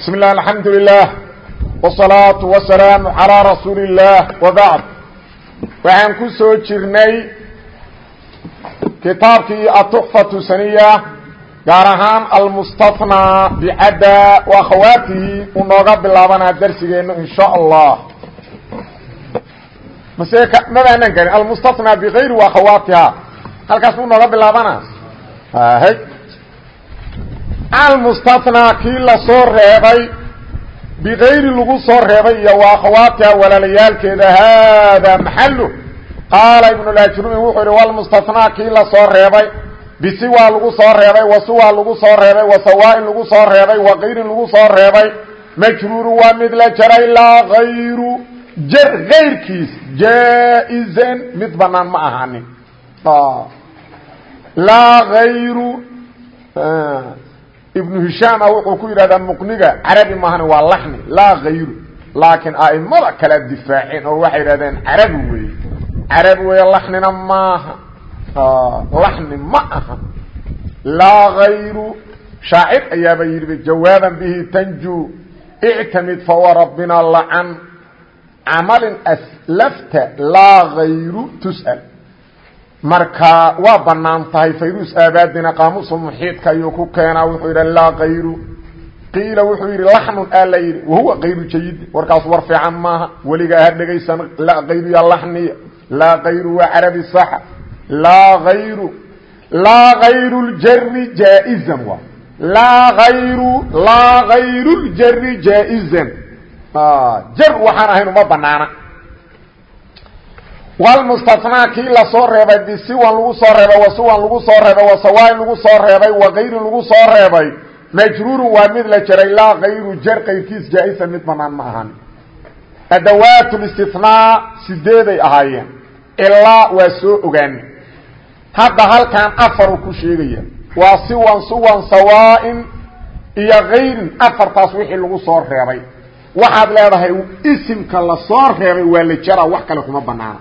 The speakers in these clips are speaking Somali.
بسم الله الحمد لله والصلاaة والسلام على رsuuل الله وبعد waxaan ku soo jirnay kitaabkii aتحفة سنية gaar ahaan almustثنى bcadا وakhawaatihi uu nooga bilaabanaa darsigeenu in shاء الlah mase mabaanan garin almustثنى bغayri وakhawaatiha halkaas muu nooga bilaabana almustathnaa kii la soo reebay bikayri lagu soo reebay iyo wa akhawaatiha walaalayaalkeeda haadaa maxalu qaala ibnulajrumi wuxuu yihi walmustathnaa kii la soo reebay bisiwaa lagu soo reebay wasuwaa lagu soo reebay wasawaain lagu soo reebay wakayrin lagu soo reebay majruuru waa mid la jaray laa ayru jar kayrkiis jaa-izan mid banaan ma ahanin laa ayru ibnu hishaama wuxuu ku yidhahdaa muqniga carabi maahane waa laxni laa hayru laakiin a'imada kala difaaceen oo waxay yidhahdeen carabi weeye. Carabi weeye laxnina maaha. Laxni ma aha. Laa hayru shaacir ayaaba yidhi jawaaban bihi tanju ictamid fawa rabbina lacan camalin aslafta laa hayru tus'al marka waa bannaan tahay fayrus aabaadina qaamuusa muxiidka ayuu ku keenaa wuxuu yidhi laa kayru qiila wuxuu yidhi laxnun aa la yidhi. Jayidi warkaas war fiican maaha. Weligaa ha dhegaysan laa ya laxniya laa kayru waa carabi saxa laa ayru laa kayru ljari jaa-izan. Waa laa ayru laa kayru ljari jaa-izan. Jar waxaan ahayn uma banaana wlmustathnaa kii la soo reebay bisiwan lagu soo reebay wasuwan lagu soo reebay wasawaain lagu soo reebay wakayrin lagu soo reebay majruurun waa mid la jaray laa kayru jar qayrkiis jaa-isa mid banaan ma ahan. Adawaat listithnaa sideeday ahaayeen ilaa waa soo ogaani hadda halkan afaru ku sheegaya waa siwan suwan sawaain iyo kayrin afartaas wixii lagu soo reebay. Waxaad leedahay isimka la soo reebay waa la jaraa wax kale kuma banaana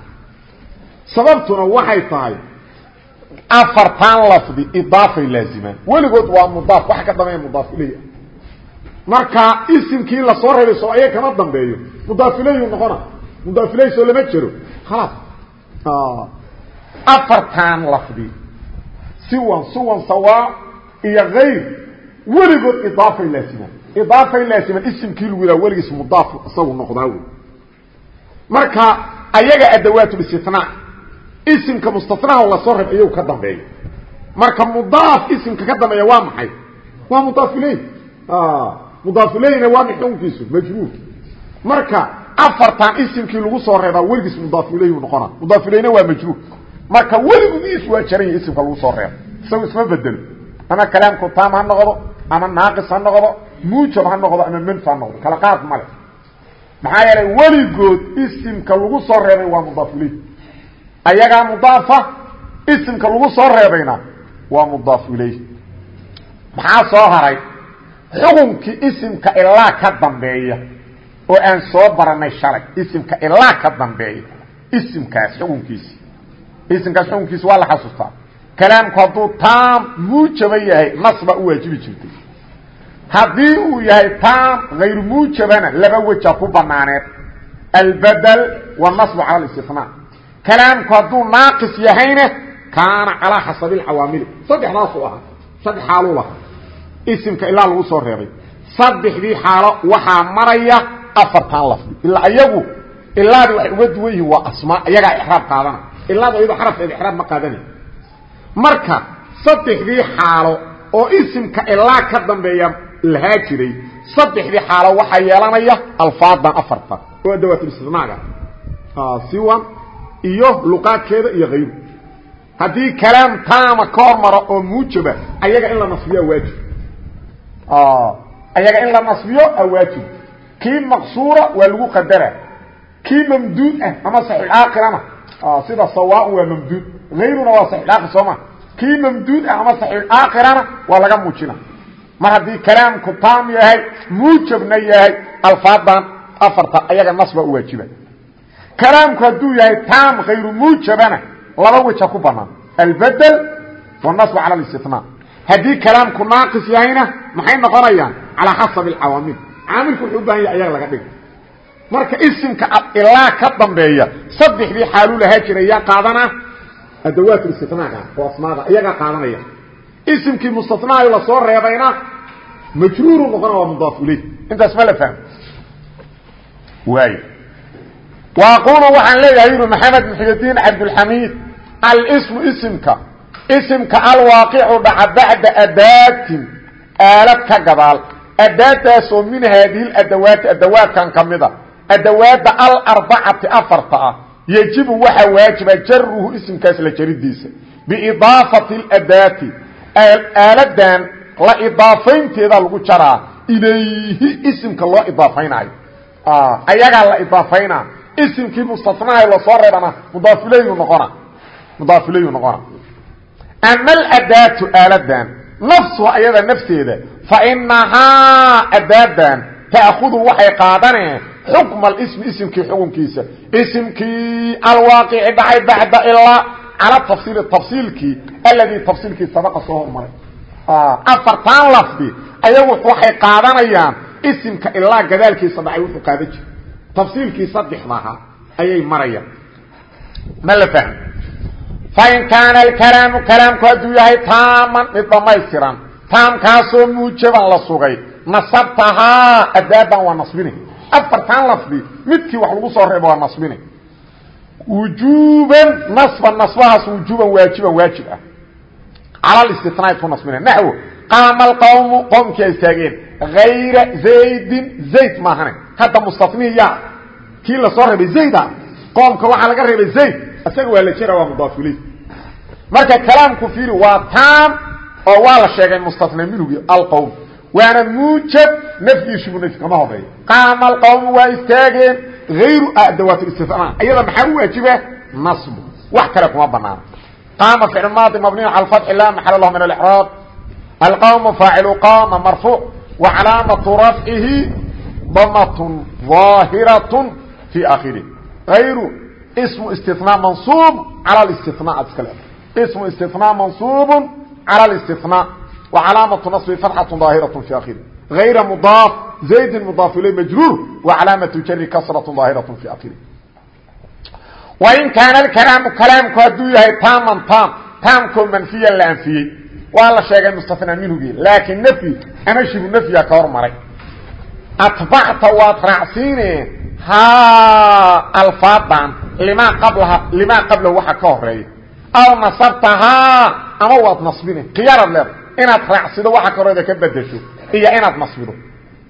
sababtuna waxay tahay afartan lafdi idaafay laazimaan weligood waa mudaaf waxa ka dambeeya mudaaf iley marka isimkii la soo reebay soo aya kama dambeeyo. Mudaaf ilayhu noqona. Mudaaf iley soo lama jero khalaas. Afartan lafdi. Siwan suwan sawaa iyo kayr weligood idaafay laazimaan idaafay laazimaan isimkii lagu yidhaha weligiis mudaaf isagu noqdaa. Wey marka ayaga adawaat listinaa isimka mustanaha la soo iyagu ka dambeeya marka mudaaf isimka ka dambeeya waa maxay? Waa mudaaf iley mudaaf ileyna waa ma xukunkiisu majruur marka afartan isimkii lagu soo reebaa weligiis mudaaf ileyhu noqona mudaaf ileyna waa majruur marka weligiis waa jaranya isimka lagu soo reebo isago isma bedelo. Ama kalaamku taam ha noqdo ama naaqis ha noqdo muujab ha noqdo ama manf ha noqdo. Kala qaad male maxaa yeelay weligood isimka lagu soo reebay waa mudaaf iley ayagaa mudaafa isimka lagu soo reebayna waa mudaaf ilayh maxaa soo haray? Xukunkii isimka ilaa ka dambeeya oo aan soo baranay shalay isimka ilaa ka dambeeya isimkaas xukunkiisi. Isimkaas xukunkiisi waa la xasuustaa. Kalaamku hadduu taam muujaba yahay nas baa u waajibi jirtay. Haddii uu yahay taam hayru muujabana laba weja ku banaaneed albadel waanasbu cala alistinaa kalaamku hadduu naaqis yahayna kaana calaa xasabi alcawaamili. Saddexdaasuu ahaa saddex xaaluu lahaa. Isimka ilaa lagu soo reebay. Saddexdii xaalo waxaa maraya afartan lafdi. Ilaa iyagu ilaadii waxay uga duwan yihiin waa asmaa iyagaa ixraab qaadana. Ilaadu iyadoo xarafkeeda ixraab ma qaadanay. Marka saddexdii xaalo oo isimka ilaa ka dambeeya lahaa jiray saddexdii xaalo waxaa yeelanaya alfaadan afarta oo siwan iyo luqaadkeeda iyo hayru haddii kalaam taama ka oo muujaba ayaga in la nasbiyo waajib. Ayaga in la nasbiyo waajib. Kii maqsuura waa lagu qadara. Kii mamduud ah ama saxiixaaqirana sida sawaaun waa mamduud. Hayruna waa saxiixaaqir sooma kii mamduud ah ama saxiixaaqirana waa laga muujina. Mar haddii kalaamku taam yahay muujabna yahay alfaadan afarta ayaga nasba u kalaamku hadduu yahay taam hayru muujabana laba weja ku banaan albedel wاnasb calى ااstinaa haddii kalaamku naaqis yahayna maxay noqonayaan calaa xasabi اcawaamil caamilku wuxuu u bahan yahay ayaga laga dhigo marka isimka ilaa ka dambeeya saddexdii xaaluu lahaa jiray yaa qaadana adawaat istinaaga oo asmaada iyagaa qaadanaya isimkii mustanaayo lasoo reebayna majruuru noqona waa mudaaf iley intaas ma la fahmo waay waaqulu waxaan leeyahay yuri maxamed muxyidiin cabdulxamiid alsmu isimka isimka alwaaqicu dhaca bacda adaatin aalad ka gadaal adaadaasoo min haadihi adawaati adawaadkan ka mida adawaadda alarbacati afarta ah yejibu waxaa waajiba jaruhu isimkaas la jaridiisa biidaafati اadaati aaladan la idaafaynteeda lagu jaraa ilayhi isimka loo idaafaynayo ayagaa la idaafaynaa isimkii mustanaha la soo reebana mudaafilyu noqona. Mudaafilyu noqona. Ama aladaatu aaladan nafsuha ayada nafteeda fainahaa adaadan ta'hudu waxay qaadaneen xukma alismi isimkii xukunkiisa. Isimkii alwaaqici dhacay bacda ilaa cala tafsiili tafsiilkii aladii tafsiilkii sabaqa soo hormaray. Afartan lafdi ayagu waxay qaadanayaan isimka ilaa gadaalkiisa dhacay wuxuu qaadan jira tafsiilkii saddexda ahaa ayay marayaan. Ma la fahmo fain kaana alkalaamu kalaamku hadduu yahay taaman mid dhamaystiran taamkaasoo muujaban la sugay nasabtahaa adaaban waa nasbine afartan lafdi midkii wax lagu soo reebo waa nasbine wujuuban nasban nasbahaas wujuuban waajiban waajib ah. Cala istinaad ku nasbine naxwo qaama hayra zaydin zayd maahane hadda mustanihi ya kii la soo reebay zayda qoomka waxaa laga reebay zayd isaga waa la jera waa mudaafiley marka kalaamku fiiri waa taam oo waa la sheegay mustana minhugi alqowm waana muujab nafyiishibu nafyi kama horeeyo qaama alqowmu waa istaageen hayru adawaat istina iyada maxaa u waajiba nasbu wax kale kuma banaano qaama ficl maadi mabniy cala fatxi la maxal lahu min alraab alqowmu faacilu qaama marfuuc wa calaamatu rafcihi damatun ظaahiratun fi akhirih ayru smu istina mansuub cala stina ad iska leeda smu istina mansuub cala اstina وcalaamaة نصb فaتxaة ظaahiraة في akhir غayra mضاaf زaydi mضاaf ilay majruur وcalaamaة jari kasraة ظaahiraة في akhiri وin kaana اkalaamu kalaamku hadduu yahay taaman taam taamkoo manfiyan la anfiyey waa la sheegay mustana minhugi laakiin nfyi ama shibu nfyiga ka hormaray. Atbacta waad raacsiine ha alfaadan limaa qablaha limaa qablahu waxa ka horreeya aw nasabtahaa ama waad nasbine. Khiyaaraad leeda inaad raacsido waxa karoeda ka bedesho iyo inaad nasbido.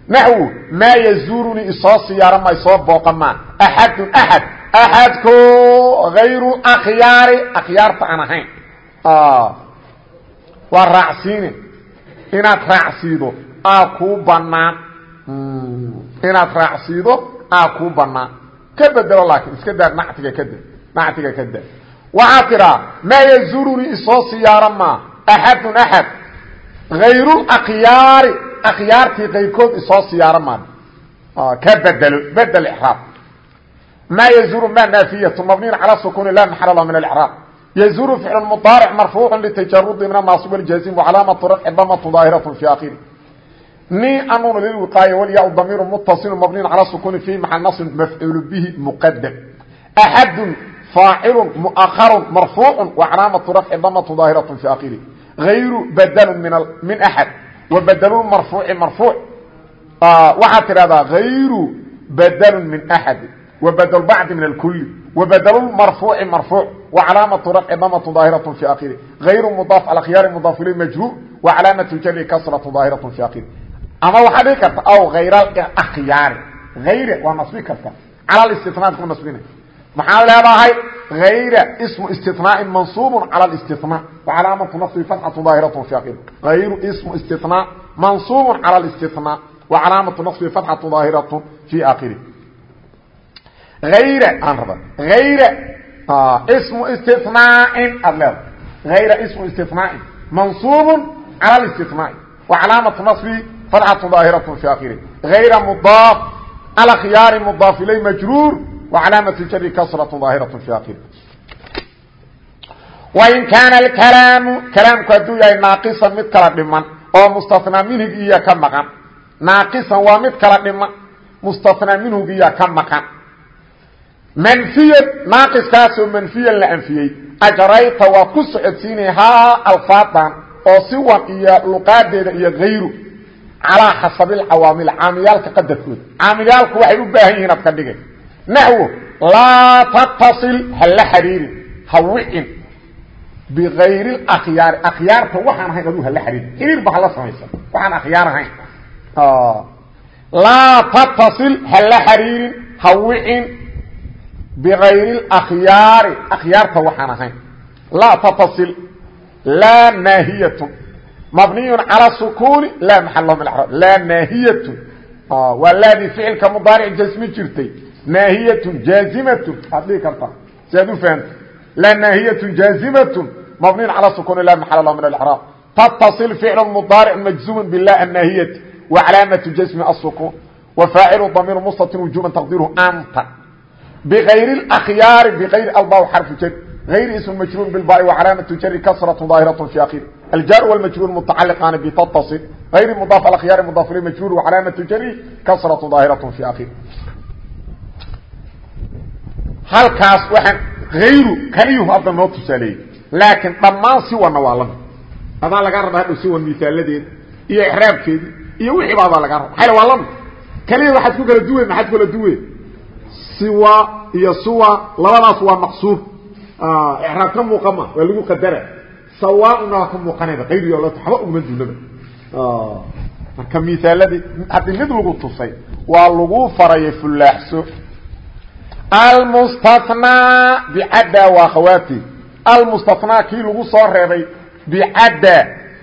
Naxwu maa yazuurunii isoo siyaara ma isoo booqa maa axadun axad. Axadko hayru akhyaari akhyaarta aan ahayn waa raacsiine inaad raacsiido aa kuu banaan inaad raacsiido aa kuu banaan ka bedelo laakiin iska daa nactiga kada nactiga ka da waxaa tidhaa maa yazurunii isoo siyaara maa axadun axad hayru akhyaari akhyaartii kayrkood isoo siyaara maa ka bedelo bedel iraab maa yazuru ma naafiyatu mabniyn cala sukuni la maxal lah min alcraab yazuru ficlu mudaaric marfuucu litajarudi min anaasib wاljazim wcalaamatu rafci damatu daahiraة fi akhiri ni anun lilwiqaaya walyaa damiiru mutasilu mabniyn cala sukuni fi maxal nasrin mafcuul bihi muqadam axadun فاacل مؤخر مرفوع وعلاaمة رفع dmة ظاaهرة في akhر غayr bdل min أحد وbdل مرفوع مرفوع waxaa tidhahdaa غayr bdل min أحد وbdل bعd min الكل وbdل مرفوع مرفوع وعلاaمة رفع dmة ظاaهرة في akhر غayr مضاaف الkhyاar مضاaف l مجهور وعلاaمة الjر كسرة ظاaهرة في akhر ama waxaa dhigi karta aw غayr اkhyاar غayr waa naصbi karta calى اsتiناad ku naصbina maxaa leedahay ayra smu istinaaءi mansuub calى اstinaa wacalaamatu naصbi fatxatu daahiraة fi akir ayru smu istinaa mansuub calى اstinaa wacalaamatu naصbi fatxatu daahiraة fi akiri ayra aan raba ayra ismu istinaain aad leeda ayra ismu istinaain mansuub cala istinaa'i wa calaamatu nasbi fadcatun daahiratun fi akhiri ayra mudaaf cala khiyaari mudaaf ilay majruur wa calaamatu jari kasratu daahiratun fi akhiri wain kaana alkalaamu kalaamku hadduu yahay naaqisan mid kala dhiman oo mustanaa minhugiya ka maqan naaqisan waa mid kala dhiman mustanaa minhugiya ka maqan manfiyan naaqiskaasoo manfiyan la anfiyey ajrayta waa ku socodsiinaya haa alfaadan oo siwan iyo luqaadeeda iyo hayru calaa xasabilcawaamil caamiyaalka qadarkooda caamiyaalku waxay u baahan yihiin ad ka dhigay naxwo laa tattasil ha la xiriirin ha wicin bikayri akhyaari akhyaarta waxaan ahayn aduu hala xiriirin xiriirba hala samaysa waxaan akhyaar ahayn bikayri akhyaari akhyaarta waxaan ahayn laa tattasil laa naahiyatun mabniy calى sukuni laa maxal min raab laa naahiyatun waa laadii ficilka mudaaric jasmi jirtay naahiyatun jaazimatun waad dhihi kartaa si aad u fahamta laa naahiyatun jaazimatun mabniy calى sukuni laa maxal lah min اlraab tattaصil ficl mudaaric majzuum bilah annaahiyati wa calaamatu jasmi asukun wa faacilu damiir mustatir wujuban taqdiruhu anta bayr اkyaar bayr alba xarfu jar ayr ism majruur bilba وcalaamaة jari kasratu daahiraة fi akir aljar wاlmajruur mutacaliqaani bitaصil ayr mdaaf alkhyaar mdaaf l majruur وcalaamaة jari kasratu daahiraة fi akir halkaas waxaan ayru kaliyuhu hadda noo tusaaleeyey laakiin dhammaan siwana waa lami adaa lagaa rabaa hadhow siwan miaaladeeda iyo ixraabkeedii iyo wixiiba adaa lagaa raba maal waa lami kaliya waxaad ku kala duwe maxaad kula duwe siwa iyo suwa labadaas waa maqsuur raab ka muuqama waa lagu qadara sawaauna waa ka muuqanayba qayri o waxba uguma duunaba marka misaaladii haddii mid lagu tusay waa lagu farayay fulaaxso almustathnaa bicadda waa khawaati. Almustathnaa kii lagu soo reebay bicadda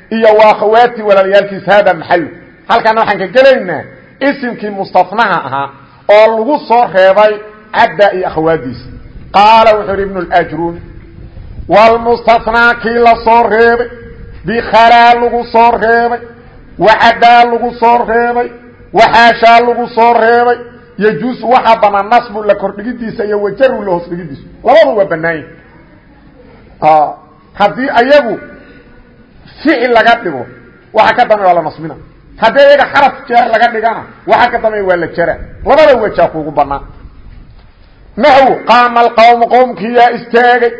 iyo waa khawaati walaalayaalkiis hada maxalu halkaana waxaan ka gelaynaa isimkii mustathnaha ahaa oo lagu soo reebay cadda iyo akhawaadiisa qaala wuxuu yidhi ibnu اlajrun wlmustathnaa kii la soo reebay bikhalaa lagu soo reebay wacadaa lagu soo reebay waxaashaa lagu soo reebay yajuusu waxaa banaan nasbu la kordhigidiisa iyo wajaru la hoos dhigidiisa labadu waa banaanya haddii ayagu ficil laga dhigo waxa ka dambeya waa la nasbina haddii ayaga xaraf jeer laga dhigana waxa ka dambeya waa la jara. Labada wejaa kuugu banaan naxw qaama alqawmu qowmkiyaa istaagay.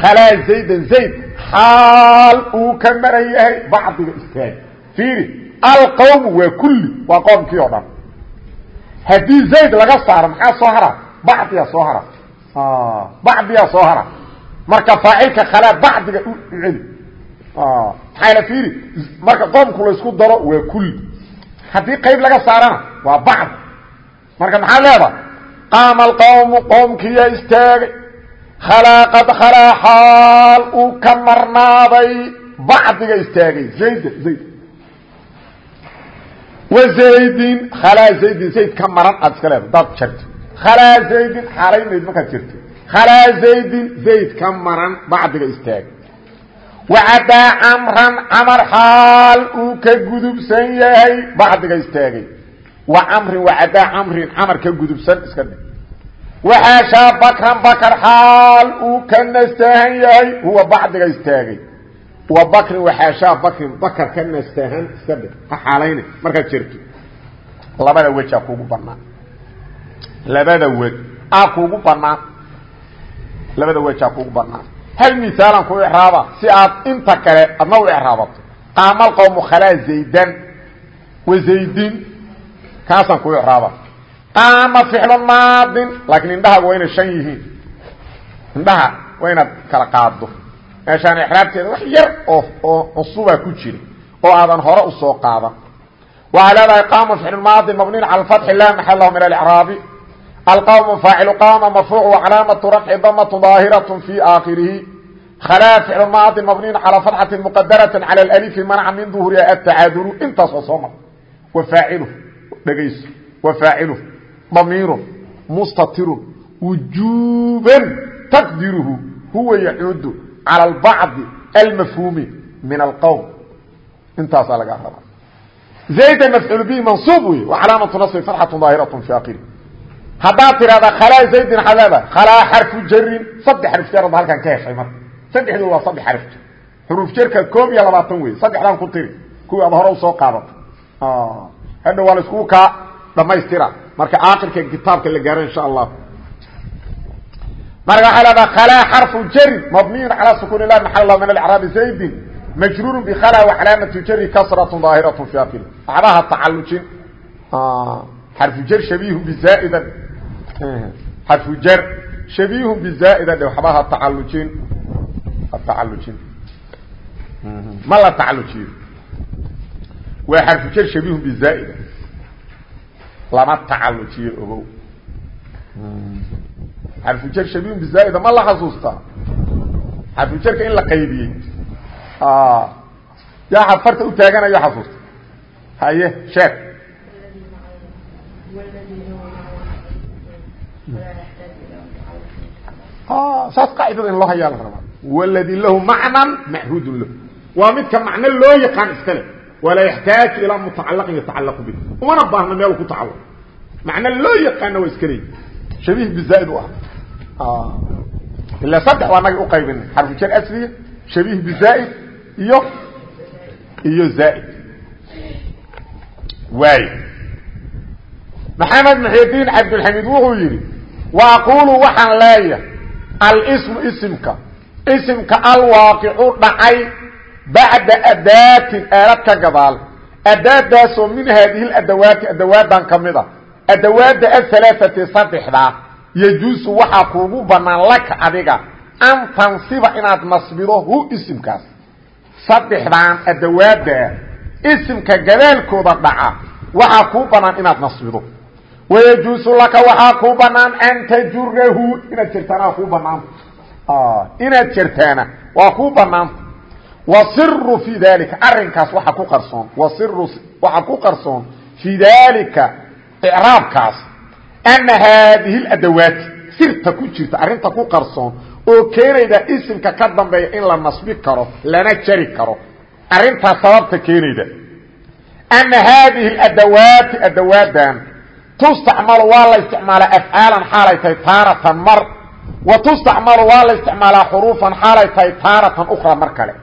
Khalaa zaydan zayd xaal uu ka maran yahay bacdiga istaagay. Fiiri alqawmu waa kulli waa qoomkii oo dhan. Haddii zayd laga saaro maxaa soo hara bacdiyaa soo hara bacdiyaa soo hara marka faacilka khalaa bacdiga u celi maxaa la fiiri marka qoomku laysku daro waa kulli haddii qayb laga saarana waa bacdi marka maxaad leedahay qaama alqowmu qowmkiyaa istaagay. Khalaa qad khalaa xaal uu ka marnaaday bacdiga istaagay. Zayda zayd. Wa zaydin khalaa zaydin. Zayd ka maran aad iska leeda daad jarto. Khalaa zaydin xaalaynayd markaad jirto khalaa zaydin zayd wacadaa camran camar xaal uu ka gudubsan yahay bacdiga istaagay wa camrin wacadaa camrin camar ka gudubsan iska dhig waxaashaa bakran bakar xaal uu ka nastahan yahay huwa bacdiga istaagay wa bakrin waxaashaa bakrin bakar ka nastahan iska dhig ha xaalayna markaad jirto labada hal misaalan ku icraaba si aad inta kale adna u icraabato qaama alqowmu khalaa zaydan wa zaydin kaasaan ku icraaba qaama ficlu maadin laakiin indhahaga waa inay shan yihiin. Indhaha waa inaad kala qaado meeshaan icraabteeda wax yar oo oo cusubaa ku jira oo aadan hore u soo qaadan. Waxaa leedahay qaama ficlu maadin mabniin cala fatxi laa maxal lahu min alcraabi alqawmu faacilu qaama marfuuc wacalaamatu rafci damatu daahiraة fi aakhirihi khalaa ficlu maadin mabniin calaa fatxati muqadarati cala alalifi manaca min duhuriha atacaaduru intaas oo soo mar wa faacilu dhegayso wa faacilu damiiru mustatirun wujuuban taqdiruhu huwa yacuudu cala albacdi almafhuumi min alqowm intaasaa laga rabaa zayda mafcuul bihi mansuub wey wa calaamatu nasbi fatxatu daahiraة fi aakhirihi haddaad tidhahda khalaa zaydin xaleeda khalaa xarfu jarin saddex xarf jarada halkan ka heshay marka. Saddexdu waa saddex xarf xuruuf jarka koob iyo labaatan wey saddexdan ku tiri. Kuwii aad hore u soo qaadato hadha waa la iskugu kaa dhamaystira. Marka aakirka kitaabka la gaaro insha allah. Marka waxaa leedaha khalaa xarfu jari mabniyun calaa sukuun ilah maxal lah min alcraabi zaydin majruuru bikhala wacalaamatu jari kasratu daahiratu fi akili waxbaha tacalujin xarfu jar shabiihu bizaa'idan xarfu jar shabiihu bizaa'idan dhe waxbaha tacalujin tacalujin ma la tacalujiyo waa xarfu jar shabiihu bizaa'idan lama tacalujiyo ogow xarfujar shabiihun bizaaida ma la xasuustaa xarfujarka in la qaybiyey yaa farta u taaganayo xasuusta haye sheek saas qaacidada in loo hayaa la rabaa wladi lahu macnan machudun lahu. Waa midka macno loo yaqaan iskale walaa yaxtaaju ilaa mutacalaqin yatacalaqu bih. Umana baahna meel ku tacalluq macno loo yaqaana waa iska leeyi shabiih bizaaid u ah. Ilaa saddex waa naga uqaybinay xarfujar asliya shabiih bizaaid iyo iyo zaaid waay maxamed muxidiin cabdulxamiid wuxuu yidhi wa aqulu waxaan leeyahay alsmu isimka. Isimka alwaaqicu dhacay bacda adaatin aalad ka gadaal. Adaadaasoo min haadihi adawaati adawaadan ka mid a adawaada ahalaaati saddexdaa yajuusu waxaa kuugu banaan laka adiga. An tansiba inaad nasbido hu isimkaas. Saddexdaan adawaaddaa isimka gadaalkooda dhaca waxaa kuu banaan inaad nasbido wayajuusu laka waxaa kuu banaan an tajurahu inaad jertaana waa kuu banaanta inaad jertaana waa kuu banaanta wasiru fii dalika arinkaas waxa ku qarsoon. Wasiru waxaa ku qarsoon fii dalika icraabkaas ana haadihi adawaati sirta ku jirta arrinta ku qarsoon oo keenayda isimka ka dambeeya in la nasbi karo lana jari karo. Arrintaas sababta keenayda. Ana haadihi adawaati adawaadan tustacmalu waa la isticmaalaa afcaalan xaalay tahay taaratan mar wa tustacmalu waa la isticmaalaa xuruufan xaalay tahay taaratan ukra mar kale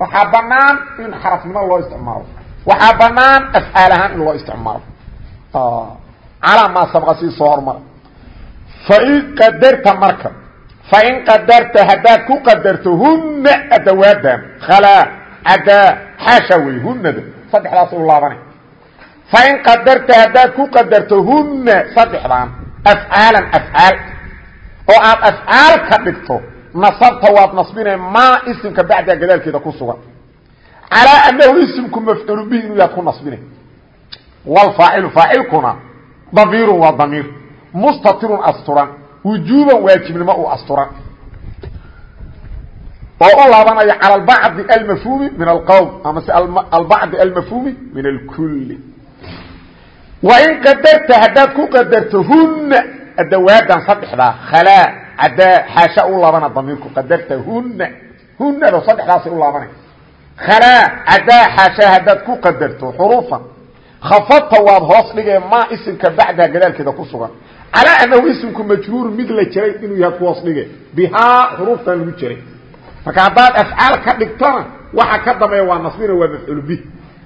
waxaa banaan in xarafnimo loo isticmaalo waxaa banaan afcaal ahaan in loo isticmaalo calaa maa sabqa sii soo hormara fain qadarta marka fain qadarta haddaad ku qadarto huna laabanay fain qadarta haddaad ku qadarto huna saddexdaan afcaalan afcaal oo aad afcaal ka dhigto nasabta waad nasbinay maa isimka bacdaa gadaalkeeda ku sugan calaa anahu isimku mafcuulu bihi inuu yaad ku nasbinay wlfaacilu faacilkuna damiirun waa damiir mustatirun asturan wujuuban waajibnimo u asturan oo u laabanaya calى albacdi almafhumi min alqowm amase albacdi almafhumi min alkuli wain qadarta haddaad ku qadarto huna adawaadan saddexdaa khalaa cadaa xaasha u laabana damiirku qadarta huna hunado saddexdaasay u laabanay khalaa cadaa xaasha haddaad ku qadarto xuruufan. Khafadta waad hoos dhigee maa isimka bacdaha gadaalkeeda ku sugan. Calaa annahu isimku majhuuru mid la jiray inuu yahay ku hoos dhige bihaa xuruuftan lagu jiray. Marka haddaad afcaal ka dhigtana waxa ka dambeeya waa nasbina waa mafcuul bih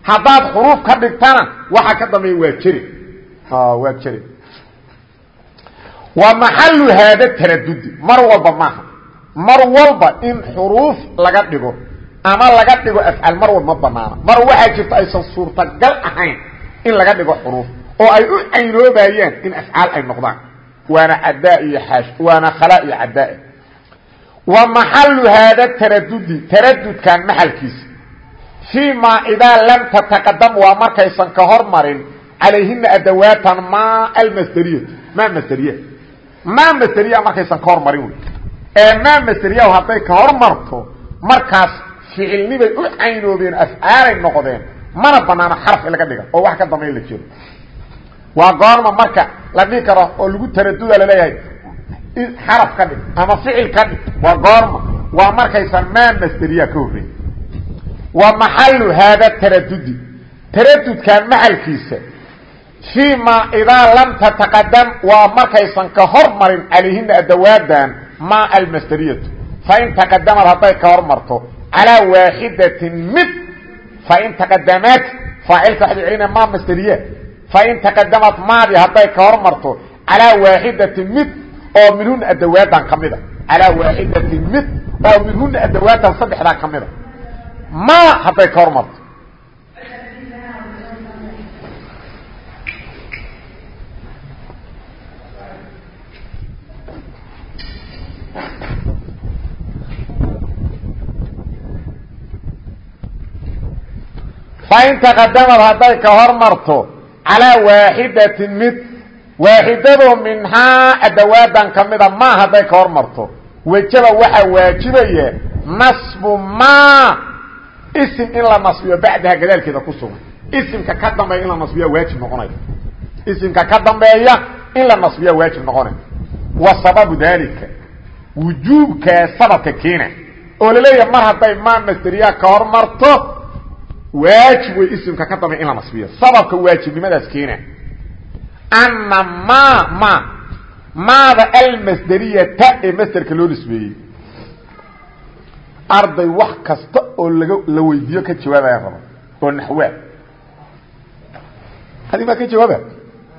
haddaad xuruuf ka dhigtana waxa ka dambeeya waa jeri. Waa jeri. Wa maxalu haada taradudi mar walba maaha. Mar walba in xuruuf laga dhigo ama laga dhigo afcaal mar walba ma banaana. Mar waxaa jirta aysan suurtagal ahayn in laga dhigo xuruuf oo ay u caynoobayaan in afcaal ay noqdaan. Waana cadaa iyo xaash waana khalaa iyo cadaa wa maxalu haada taradudi taradudkan maxalkiisa fii maa idaa lam tataqadam waa markaysan ka hormarin calayhina adawaatan maa almasderiyatu maa masderiya maa masderiya markaysan ka hormarin wey ee maa masderiya hadday ka hormarto markaas ficilnibay u caynoobeen afcaalay noqdeen mana banaano xaraf in laga dhiga oo wax ka dambayn la jiro waa goorma marka la dhihi karo oo lagu taraduda la leeyahay xaraf ka dhig ama ficil ka dhig waa goorma waa markaysan maa masderiya ka horreey wa maxalu haada taradudi taradudkan maxalkiisa fii ma idaa lam tataqadam waa markaysan ka hormarin calayhina adawaadan ma almasderiyatu fain taqadamad hadday ka hormarto calaa waaxidatin mid fain taqadamaat faacilka waxaad celina maa masderiya fain taqadamad maadi hadday ka hormarto calaa waaxidatin mid oo minhuna adawaadan ka mida. Calaa waaxidatin mid oo minhuna adawaadan saddexdaa ka mida ma hadday ka hormarto fain taqadamad hadday ka hormarto calaa waaxidatin mid waaxidado minhaa adawaadan ka mida ma hadday ka hormarto wejaba waxaa waajibaya nasbu ma isim in la nasbiyo bacdaha gadaalkeeda ku sugan. Isimka ka dambeeya in la nasbiya waajib noqonaya isimka ka dambeeya in la nasbiya waajib noqonaya wa sababu dalika wujuubkaa sababka keena. Oo la leeyahay mar hadday ma masderiya ka hormarto waajib wey isimka ka dambeeya in la nasbiyo. Sababka waajibnimadaas keena. Ana ma ma maada almasderiyata ee masderka loo nisbeeyey arday wax kasta oo laga la weydiiyo ka jawaabaya raba. Oo naxwaa. Hadi maa ka jawaaba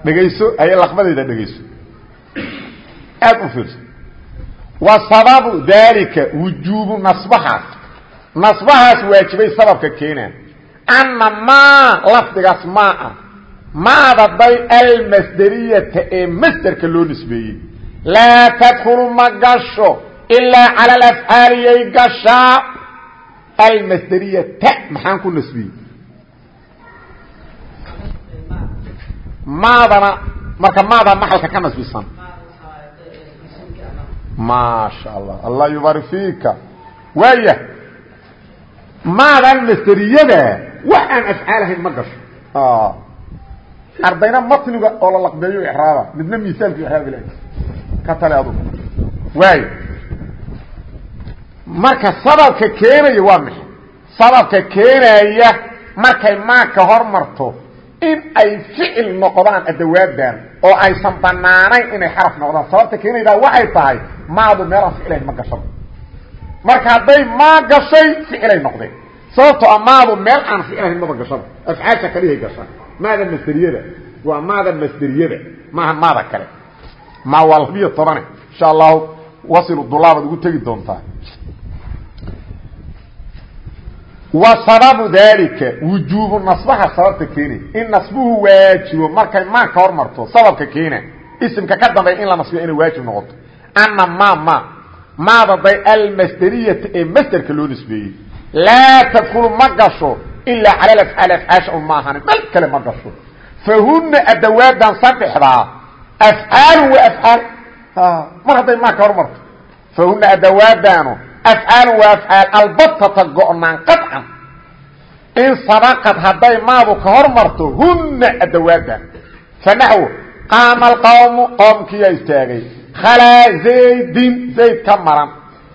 dhegayso aye laqbadeeda dhegayso. Aada u fiirso. Wa sababu dalika wujuubu nasbahaas. Nasbahaas waajibay sababka keenaa ana ma lafdigaas maa maada day almasderiyata ee masderka loo nisbeeyey. Laa tadkulu ma gasho ilaa cala alafcaaliyay gashaa almasderiyata maxaan ku nasbiyey maadana marka maadaa maxalka ka nasbisan maasha allah allah yubarik fiika waaya maadan masderiyada wax afcaalahayn ma gasho ardayna matniga oo la laqbeeyo iraaba midna miisaalku iraab ilahay ka tale adu waayo marka sababka keenaya waa maxay? Sababka keenaya markay maa ka hormarto in ay ficil noqdaan adawaadan oo aysan banaanayn inay xaraf noqdaan. Sababta keenaydaa waxay tahay maadu meelaan ficilayn ma gashaba marka hadday maa gashay ficilay noqdeen sababto a maadu meel aan ficilahayn maba gashaba afcaasha kalihay gashaa maada masderiyada waa maada masderiyada maaha maada kale. Ma waa labiyo tobane insha allahu wasilu dulaabaad ugu tegi doontaa wa sababu dalika wujuubu nasbaha sababta keena in nasbuhu waajibo markay maa ka hormarto sababka keena isimka ka dambeeya in la nasbiyo inay waajib noqoto. Ana ma ma maada day almasderiyata ee masderka loo nisbeeyey laa tadkulu ma gasho ilaa cala afcaal afcaasha un ma ahani mel kale ma gasho. Fahuna adawaadan saddexdaa afcaalu waa afcaal mar hadday maa ka hormarto fahuna adawaadaanu afcaalu waa afcaal albatata go-naan qaطcan in sabaqad hadday maadu ka hormarto huna adawaadan fanaxwo qaama alqawmu qoomkiyaa istaagay khalaa zaydin zayd ka maran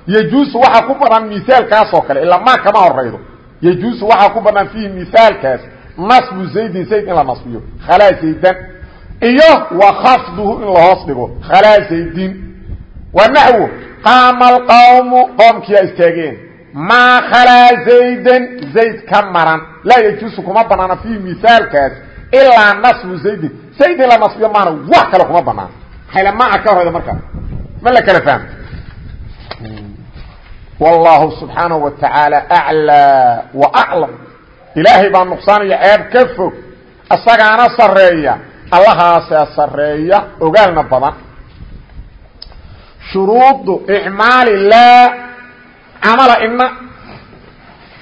yejuusu waxaa ku banaan misaalkaasoo kale ilaa maa kama horaydo yejuusu waxaa ku banaan fiihi misaalkaas nasbu zaydin zayd in la nasbiyo khalaa zaydan iyo wa khafduhu in la hoos dhigo khalaa zaydin wa naxwo qaama alqawmu qoomkiyaa istaageen. Maa khalaa zaydan zayd ka maran. Laa yejuusu kuma banaana fiihi misaalkaas ilaa nasbu zaydin. Zayd in la nasbiyo maana wax kale kuma banaan hayla maaca ka horeyda markaa ma la kala fahmo wallahu subxaanahu wa tacaala aclaa wa aclam ilaahay baa nuqsaanaya ceeb ka fog. Isagaana sareeya allahaasee sareeya ogaalna badan shuruudu icmaali laa camala ina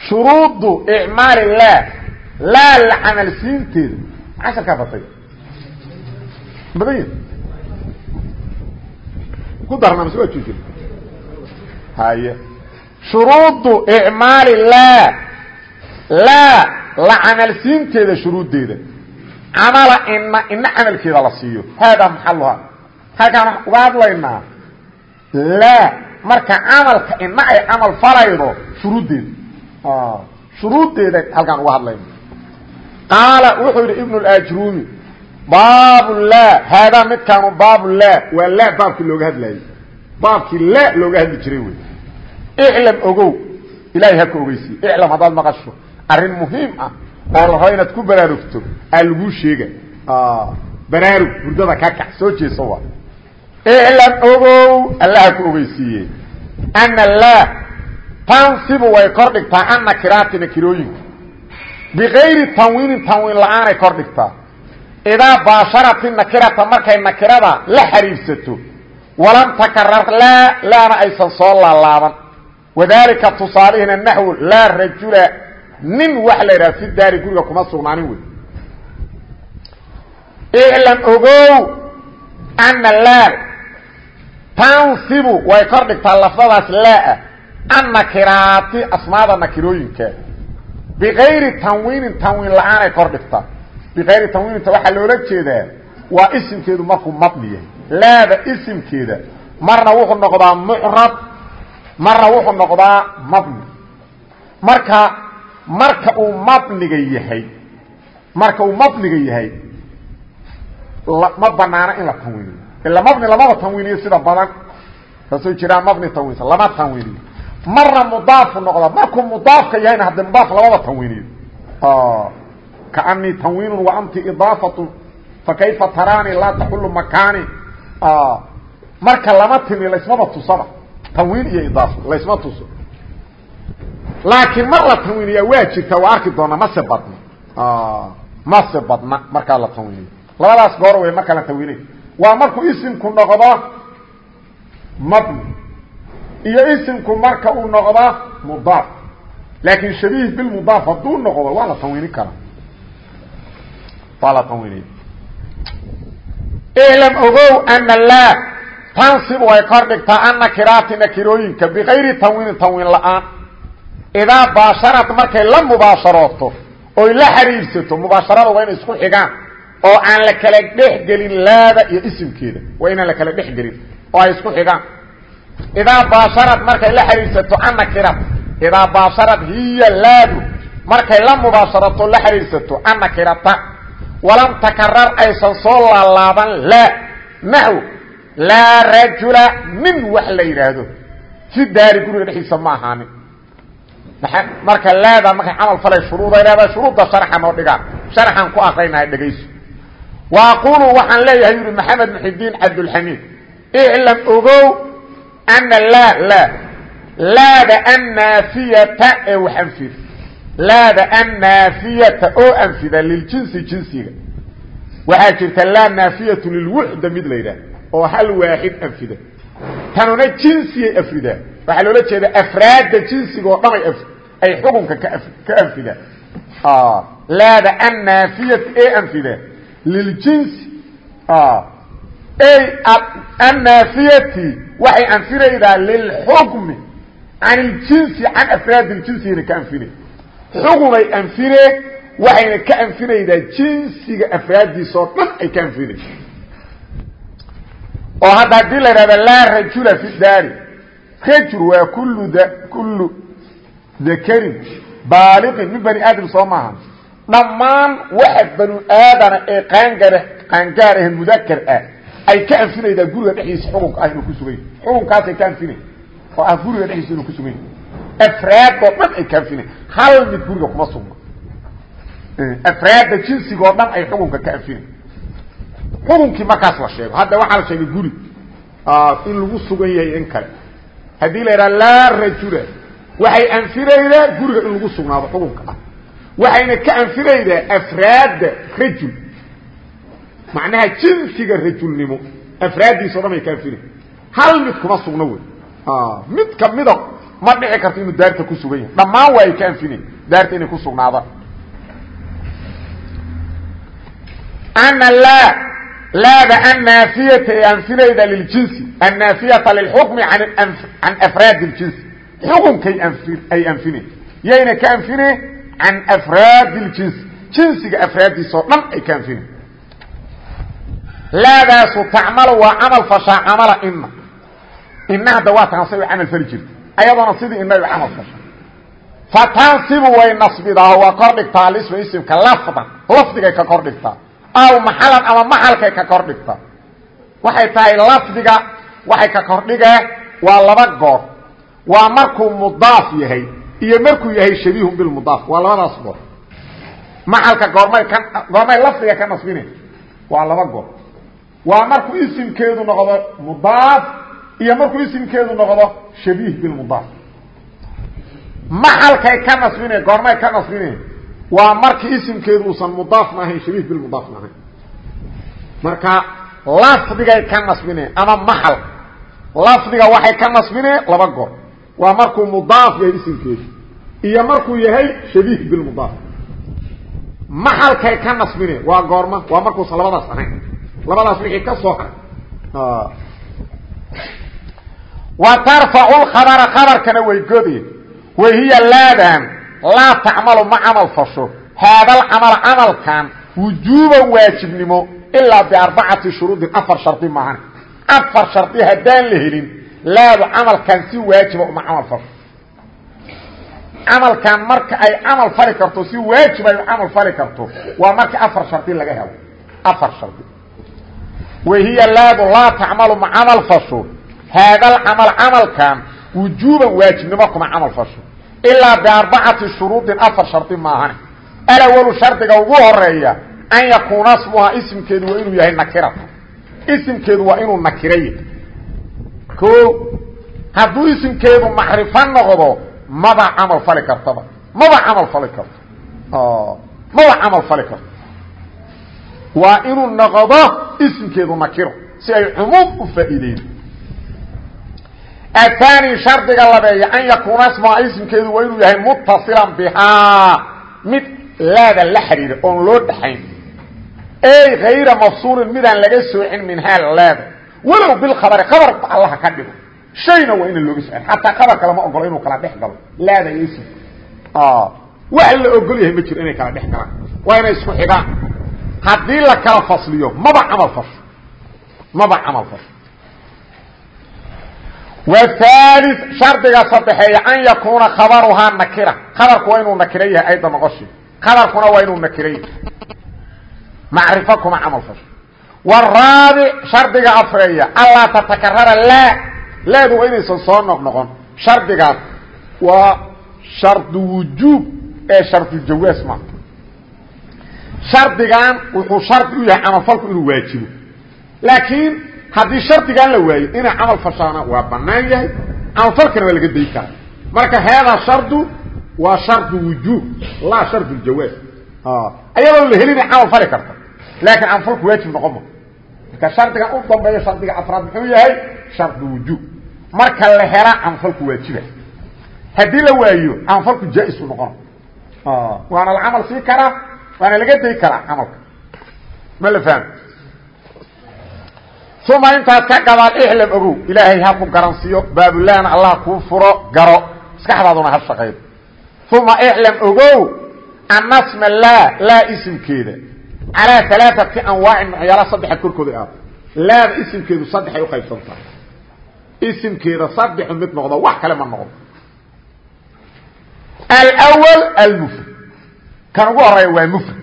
shuruudu icmaali laa laa la camal siinteeda. Casharkaa batay. Badan ku darna mase waa joojin haye shuruudu icmaali laa laa la camalsiinteeda shuruuddeeda. Camala ina ina camalkeeda la siiyo. Haadaa maxaluhaa halkaan uga hadlaynaa laa marka camalka ina ay camal falaydo shuruuddeeda shuruuddeeda halkaan uga hadlayna qaala wuxuu yidhi ibnu اlajrumi baabu laa haadaa midkaanu baabu laa waa laa baabkii looga hadlayay baabkii laa looga hadli jiray wey iclam ogow ilahay ha ka ogeysiye iclam haddaad maqasho arrin muhiim ah oo la inaad ku baraarugto aa laguu sheega baraarug hurdada ka kac soo waa iclam ogow allaha ku ogeysiiye ana laa tansibu way kor dhigtaa an nakiraati nakirooyinka bikayri tanwiinin tanwiin la'aanay kor dhigtaa idaa baasharati nakirata markay nakirada la xariirsato walam takarar laa laana aysan soo laalaaban wadaalika tusaalihina naxwu laa rajula nin waxa la yidhaha fi daari guriga kuma sugnaanin wey iclam ogow ana laa tansibu way kor dhigtaa lafdadaas laa annakiraati asmaada nakirooyinka. Bikayri tanwiinin tanwiin la'aanay kor dhigtaa. Bikayri tanwiininta waxaa loola jeedaa waa isimkeedu markuu mabni yahay. Laada isimkeeda marna wuxuu noqdaa mucrab marna wuxuu noqdaa mabni. Marka marka uu mabniga yahay marka uu mabniga yahay ma banaano in la tanwiiniyo ila mabni lamaba tanwiiniyo sida badan ka soo jiraan mabni tanwiinsan lama tanwiiniyo marna mudaafu noqda markuu mudaafka yahayna hadde mudaaf lamaba tanwiiniyo kaanii tanwiinun wa anti idaafatu fakayfa taraani laa taxulu makaani? Marka lama timi laysmaba tusaba tanwiin iyo idaafo laysma tuso. Laakiin mar la tanwiiniyaa waa jirta waa arki doonaa mase badna. Mase badna markaa la tanwiiniyo labadaas goor wey markaa la waa markuu isimku noqdo mabni. Iyo isimku marka uu noqdo mudaaf. Laakiin shabiih bilmudaaf hadduu noqdo waa la tanwiinin karaa. Waa la tanwiiniya iclam ogow ana laa tansib way kor dhigtaa annakiraati nakirooyinka bikayri tanwiinin tanwiin la'aan. Idaa baasharad markay la mubaasharooto oy la xiriirsato mubaasharada waa inay isku xigaan oo aan la kala dhexgelin laada iyo isimkeeda. Waa inaan la kala dhexgelin oo ay isku xigaan. Idaa baasharad markay la xiriirsato annakirad idaa baasharad hiya laadu. Markay la mubaasharato la xiriirsato annakirata walam takarar aysan soo laalaaban laa naxw laa rajula nin wax la yidhaahdo. Fi daari guriga dhexdiisa ma ahaanin marka laada markay camal falay shuruuday leedahay shuruudda sharxa noo dhigaa sharxaan ku akraynahay dhegayso aqulu waxaan leeyahay yuri maxamed muxidiin cabdulxamiid iclam ogow laa laada annaafiyata ee wax anfida laada annaafiyata oo anfida liljinsi jinsiga waxaa jirta laa naafiyatu lilwuxda mid la yidhaah oo hal waaxid anfida tanuna jinsiyay afridaa waxaa loola jeeda afraadda jinsiga oo dhan ay xukunka ka anfidaan laada annaafiyata ee anfida liljinsi annaafiyati waxay anfinaydaa lilxukmi can iljinsi can afraadi ljinsigana ka anfinay xukunay anfineen waxayna ka anfinaydaa jinsiga afraaddiisa oo dhan ay ka anfinay oo hadda haddii la idhahda laa rajula fi daari rajul waa kullu kullu dakarin baaliqin min bani aadam soo maaha dhammaan waxa banu aadana ee qaangara qaangaar ah mudakar ah ay ka anfinaydaa guriga dhexdiisa xukunka ah inuu ku sugany xukunkaasay ka anfinay oo ah guriga dhexdiisa inuu ku sugany afraadoo dhan ay ka anfinay hal mid guriga kuma sugna afraadda jinsigoo dhan ay xukunka ka anfinay xukunkii markaas la sheego. Hadda waxaa la sheegay guri in lagu sugan yahay in kale. Haddii la yidhaha laa rajula waxay anfinaydaa guriga in lagu sugnaado xukunka ah waxayna ka anfinaydaa afraadda rajul. Macnaha jinsiga rajulnimo afraaddiisa o dhan ay ka anfinay hal mid kuma sugno wey. Mid kamida ma dhici karto inuu daarta ku sugan yahay. Dhammaan waa ay ka anfinay daarta inay ku sugnaadaan ana laa laada annaafiyata ee anfinayda liljinsi annaafiyata lilxukmi can afraadi اljinsi xukunkay ay anfine yayna ka anfine can afraadi اljinsi jinsiga afraaddiisa oo dhan ay ka anfine laadaasu tacmalu waa camal fashaa camala ina ina hadda waa tansay way camal fali jirta ayadoona sidii ina u camal fasha fatansibu way nasbidaaho waa kor dhigtaa alisma isimka lafdan lafdigay ka kor dhigtaa aw maxalan ama maxalkay ka kor dhigtaa waxay tahay lafdiga waxay ka kordhigee waa laba goor waa markuu mudaaf yahay iyo markuu yahay shabiihun bilmudaaf waa labadaas goor maxalka goormay ka goormay lafdiga ka nasbine? Waa laba goor. Waa markuu isimkeedu noqdo mudaaf iyo markuu isimkeedu noqdo shabiih bilmudaaf maxalkay ka nasbine goormay ka nasbine? Waa markii isimkeedu uusan mudaafna ahayn shabiih bilmudaafna ahayn marka lafdigay ka nasbine ama maxal lafdiga waxay ka nasbine laba goor waa markuu mudaaf yahay isimkeedu. Iyo markuu yahay shabiih bilmudaaf maxalkay ka nasbine? Waa goorma. Waa markuusan labadaas ahayn labadaas wixii ka soo haray wa tarfacu lkhabara khabarkana way godi wahiya laadan. Laa tacmalu ma camal fasho. Haadalcamala camalkan wujuuban waajibnimo ilaa biarbacati shuruudin afar shardi maahan. Afar shardi haddaan la helin laadu camalkan si waajiba uma camal fasho camalkan marka ay camal fali karto si waajib ay camal fali karto waa marka afar shardi laga helo. Afar shardi. Wahiya laadu laa tacmalu ma camal fasho. Haadalcamal camalkan wujuuban waajibnimo kuma camal fasho. Ilaa biarbacati shuruudin afar shardi maahane. Alawalu shardiga ugu horreeya an yakuuna smuha isimkeedu waa inuu yahay nakirata isimkeedu waa inuu nakiraya o hadduu isimkeedu macrifo noqdo maba camal fali kartaba. Maba camal fali karto. Maba camal fali karto. Waa inuu noqdo isimkeedu nakiro si ay cumuum u faa'iideydo athani shardiga labeeya an yakuuna smaa isimkeedu waa inuu yahay mutasilan bihaa mid laada la xidhiira oon loo dhaxayn. Ey hayra mafsuulin midaan laga soocin minhaa laada walow bilkhabari khabarba allaha ka dhigo. Shayna waa ina looga socon xataa khabarka lama ogolo inuu kala dhex galo. Laada iyo isimka wax la ogol yahay ma jiro inay kala dhex galaan. Waa inay isku xigaan. Haddii la kala fasliyo maba camal fasho maba camal fasho whaali shardiga sadexeeya an yakuuna khabaruhaa nakira. Khabarku waa inuu nakiro yahay ayda noqoshi khabarkuna waa inuu nakiro yahay. Macrifo kuma camal fasho waraabic shardiga afreeya. Allaa tatakarara laa laadu waa inaysan soo noqnoqon shardigaas waa shardu wujuub ee shardujawaas maa shardigan wuxuu shardi u yahay camalfalku inuu waajibo. Laakiin haddii shardigan la waayo inay camal fashaana waa banaan yahay camalfalkana waa laga day karaa. Marka heedaa shardu waa shardu wujuub laa shardu jawaaz ayadoo la helina camal fali karta marka shardigan u dambeeya shardiga afraad muxuu yahay? Shardu wujuub. Marka la helaa camalfalku waajiba haddii la waayo camalfalku jaa-is u noqona waana la camal sii karaa waana laga day karaa camalka. Ma la fahmo uma intaas ka gabaad iclam ogow. Ilaahay ha ku garansiiyo baabulahna allah kuu furo garo. Maskaxdaaduna ha shaqaydo uma iclam ogow annasma laa laa isimkeeda calaa alaaati anwaacin macyaala saddexa korkooda aado laada isimkeedu saddexay uqaybsan tahay isimkeeda saddexu mid noqdo wax kale ma noqdo. Alwal almufrad. Kan ugu horreeya waa mufrad.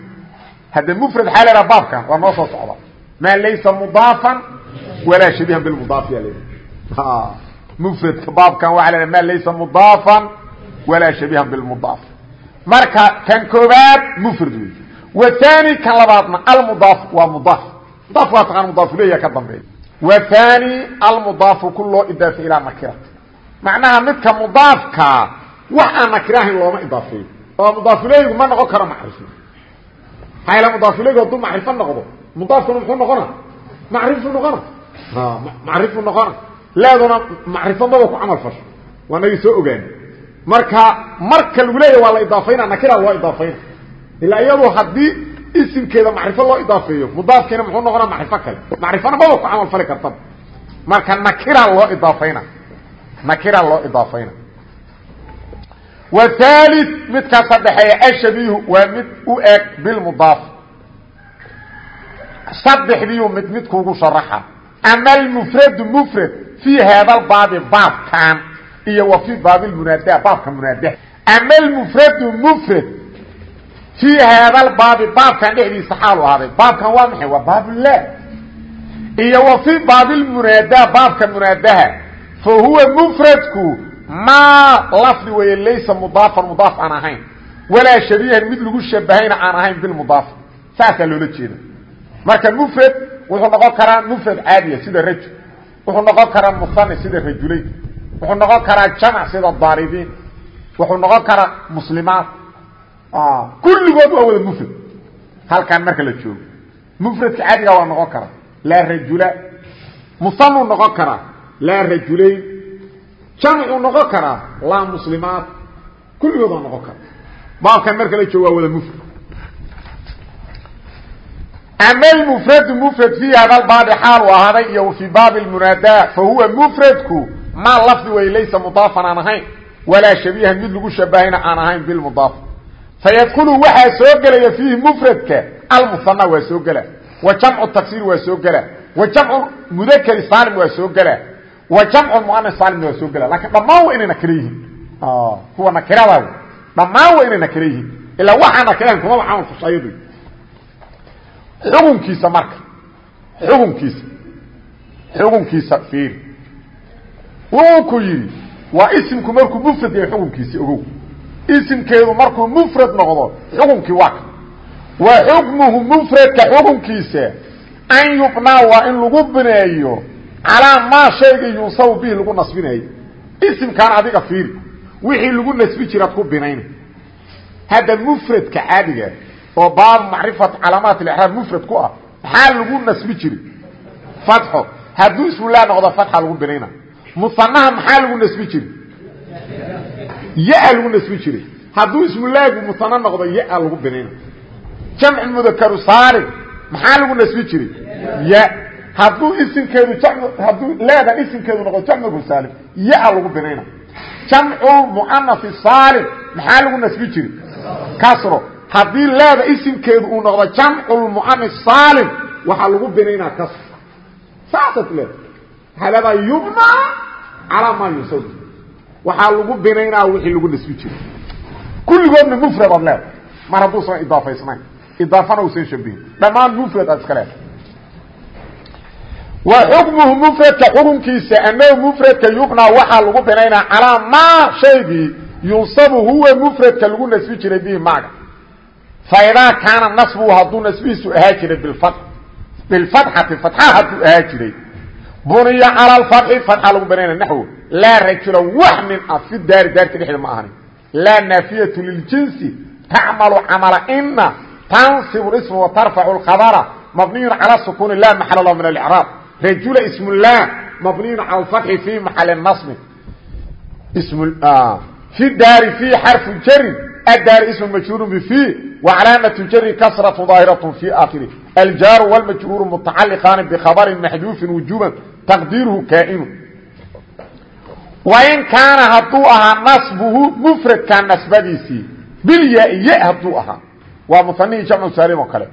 Hadda mufrad xaa leedaha baabkan waa noo soo socda. Maa laysa mudaafan walaa shabihan bilmudaaf yaa leedaha mufradka baabkan waa leedaha maa laysa mudaafan walaa shabihan bilmudaaf marka kan koobaad mufrad wey wathani kan labaadna almudaaf waa mudaaf. Mudaaf waa taqaan mudaafuleya ka dambeeya. Wathani almudaafu ku loo idaafay ilaa nakirati macnaha midka mudaafkaa wax aan nakira ahayn looma idaafeeyo oo mudaafuleygu ma noqon karo macrifo. Yaele mudaafuleygu hadduu macrifo noqdo mudaafkuna muxuu noqona macrifu noqona macrifu noqona leeduna macrifo maba ku camal fasho. Waa nagi soo ogaani marka marka lagu leeya waa la idaafayna nakira loo idaafayna ilaa iyadu haddii isimkeeda macrifo loo idaafeeyo mudaafkiina muxuu noqona macrifo kale. Macrifona maba ku camal fali kartaba marka nakira loo idaafayna. Nakira loo idaafayna. Whaali midka sadexeeya ashabiihu waa mid u eg bilmudaaf saddexdiiu mid midkuugu sharaxa. Ama almufradu mufrad fii haada baabi baabkan iyo wa fii baabi munaada baabka munaadaha. Ama almufradu mufrad fii haada baabi baabkan dhexdiisa xaalu ahaaday baabkan waa maxay waa baabullah iyo wa fii baabi lmunaada baabka munaadaha fa huwa mufradku maa lafdi weeye laysa mudaafan mudaaf aan ahayn walaa shabiihan mid lagu shabahayna aan ahayn bilmudaaf saasaa loola jeeda marka mufrad wuxuu noqon karaa mufrad caadiya sida rajul wuxuu noqon karaa musani sida rajulayn. Wuxuu noqon karaa jamac sida daaribiin wuxuu noqon karaa muslimaat kulligood waa wada mufrad halkan marka la joogo mufradka caadiga waa noqon karaa laa rajula musanuu noqon karaa laa rajulayn jamcuu noqon karaa laa muslimaat kulligood waa noqon karaa baabkan marka la joogo waa wada mufrad ama mfradu mfrad fi hada baabi xaal u ahaaday iyo fii baabi munaada fahuwa mfradku maa lafdi way laysa mudaafan aan ahayn walaa shabiihan mid lagu shabahayna aan ahayn fayadkulu waxaa soo gelaya fiihi mfradka almuhana waa soo gela wa jamcu taksiir waa soo gela wa jamcu mudakri saalim waa soo gela wa jamcu muanas saalimna waa soo gela laakiin dhammaan waa inay nakira yihiin kuwa nakirada dhammaan waa inay nakira yihiin ilaa waxaa nakirahan kumaba camal kusayadu xukunkiisa marka xukunkiisa xukunkiisa fiiri wuxuu ku yidhi waa isimku markuu mufrad yahay xukunkiisi ogow isimkeedu markuu mufrad noqdo xukunkii waa ka. Wa xukmuhu mufradka xukunkiisa an yubnaa waa in lagu bineeyo calaa maa shayga yunsabu bihi lagu nasbinayo isimkaan adiga fiiri wixii lagu nasbi jiraad ku binayna hadda mufradka caadiga oo baab macrifat calaamaat اlraab mufrad ku ah maxaa lagu nasbi jiri fatxo. Hadduu ismulaa noqdo fatxa lagu binayna musanaha maxaa lagu nasbi jiri ya lagu nasbi jiray. Hadduu ismulaagu musana noqdo ya lagu binayna jamc mudakaru saalim maxaa lagu nasbi jiray? Ya. Hadduu isimkeedu hadduu leedan isimkeedu noqdo jamcu saalim ya lagu binayna jamcu muanasi saalim maxaa lagu nasbi jiri kasro. Haddii leeda isimkeedu uu noqdo jamculmuani saalim waxaa lagu binaynaa kas saasad leed waxaa leedahay? Yubna calaa maa yusawj waxaa lagu binaynaa wixii lagu nasbi jiray. Kulligoodna mufrad ad leeda mar hadduusan idaafaysnayn idaafana uusan shabihin dhammaan mufrad aad iska leeda wa xukmuhu mufradka xukunkiisa annahu mufradka yubna waxaa lagu binaynaa calaa maa shaygii yunsabu huwa mufradka lagu nasbi jiray bihi maaga. Faidaa kaana nasbu hadduu nasbihiisu ahaa jiray bilfatxati fatxa hadduu ahaa jiray buniya cala alfatxi fatxa lagu banayna naxwo laa rajula wax nin ah fi daari daarta dhexda ma ahani laa naafiyatu liljinsi tacmalu camala ina tansibu isma wa tarfacu lkhabara mabniyun cala sukuuni la maxala lahu min alicraab rajula ism lah mabniyun cala alfatxi fi maxali nasbi fi daari fi xarfu jarin الdاr اسم مجrور بفي وعلاaمة jر كسرة ظاaهرة في آkره الjاaر والمجrور متacلقاn بخبر محdوف وجوبا taqdiiruhu kaa'inu wain kaana hadduu ahaa nasbuhu mufradkaa nasbadiisii bilyaaiye hadduu ahaa waa muanihi jamcu saalim oo kale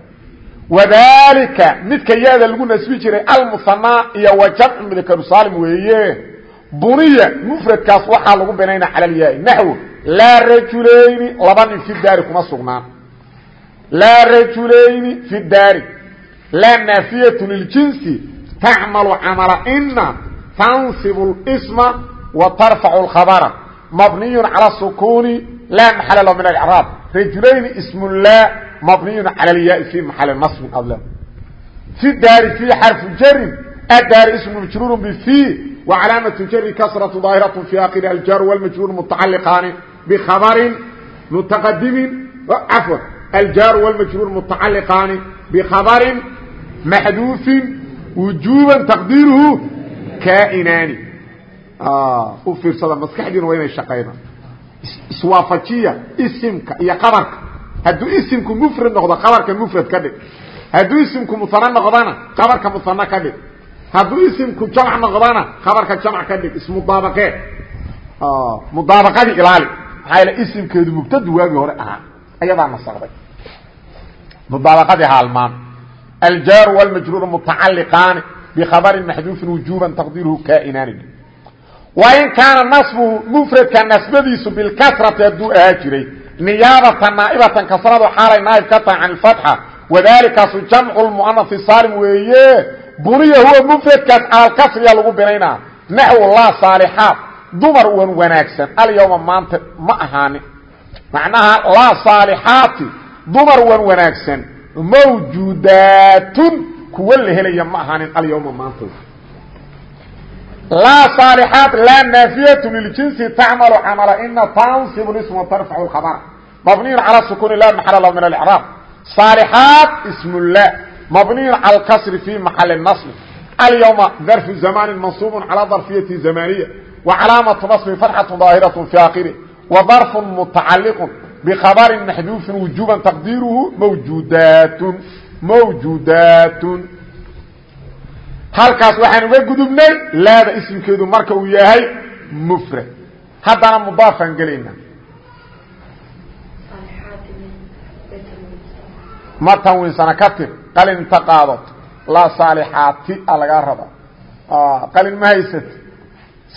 wadalika midka ya-da lagu nasbi jiray almusanaa iyo wa jamcu midakaru saalim weeye buniya mufradkaas waxaa lagu binayna cala lyaai naxwo laa rajulayni laba nin fi daari kuma sugnaan laa rajulayni fi daari laa naafiyatu liljinsi تعمل عمل إن تنصب الاسم وترفع الخبر مبني على السكون لا محل له من الإعراب رجلين اسم لا مبني على الياء في محل نصب قبله في الدار في حرف جر الدار اسم مجرور بفي وعلامة جر كسرة ظاهرة في آخر الجر والمجرور متعلقان بخبر متقدم عفوا الجار والمجرور متعلقان بخبر محذوف وجوبا تقديرhu كائناaن u fiirsada maskaxdiina waa inay shaqayda iswaafajiya isimka iyo qabarka hadduu isimku mfrad noqdo qabarka mfrad ka dhig hadduu isimku muana noqdana qabarka muana ka dhig hadduu isimku jamc noqdana qabarka jamc ka dhig ismudaabaqee mudaabaqadii ilaali maxaa isimkeedu mubtadu waagii hore ahaa ayadaa nasakday mudaabaqadii haalmaan aljaaru wاlmajruur mutacaliqaani bkhabri maxduufin wujuba taqdiirhu kainaani wain kaana nasbuhu mfradka nasbadiisu bilkasrati hadduu ahaa jiray niyaabatan naaibatan kasradu xaalay naaib ka tahay can اfatxa wadaalikaasu jamcu muanai saalim weeye buniya huwa mfradkaas calalkasriya lagu binaynaa naxwu laa saalixaat dumar wan wanaagsan alyawma maanta ma ahaanin macnaha laa saalixaati dumar wan wanaagsan mawjuudaatun kuwa la helaya ma ahaanin alyawma maanta. Laa saalixaat laa naafiyatu liljinsi tacmalu camala. Ina tansibu ism watarfacu lkhabara mabniyu cala sukuni la maxala lahu min alcraab saalixaat ismullah mabniyu cala lkasri fi maxali nasri alyawma darfu zamani mansuub cala darfiyati zamaniya wa calaamatu nasbi fatxatu daahiraة fi akhiri wa darfu mutacaliq bkhabri maxduufin wujuba taqdiiruhu mawjuudaatun mawjuudaatun halkaas waxaan uga gudubnay laada ismkeedu marka uu yahay mfrad haddana mudaafaan gelayna ma tanwiinsana ka tir qalin inta qaadato laa saalixaati a lagaa raba qalin ma haysato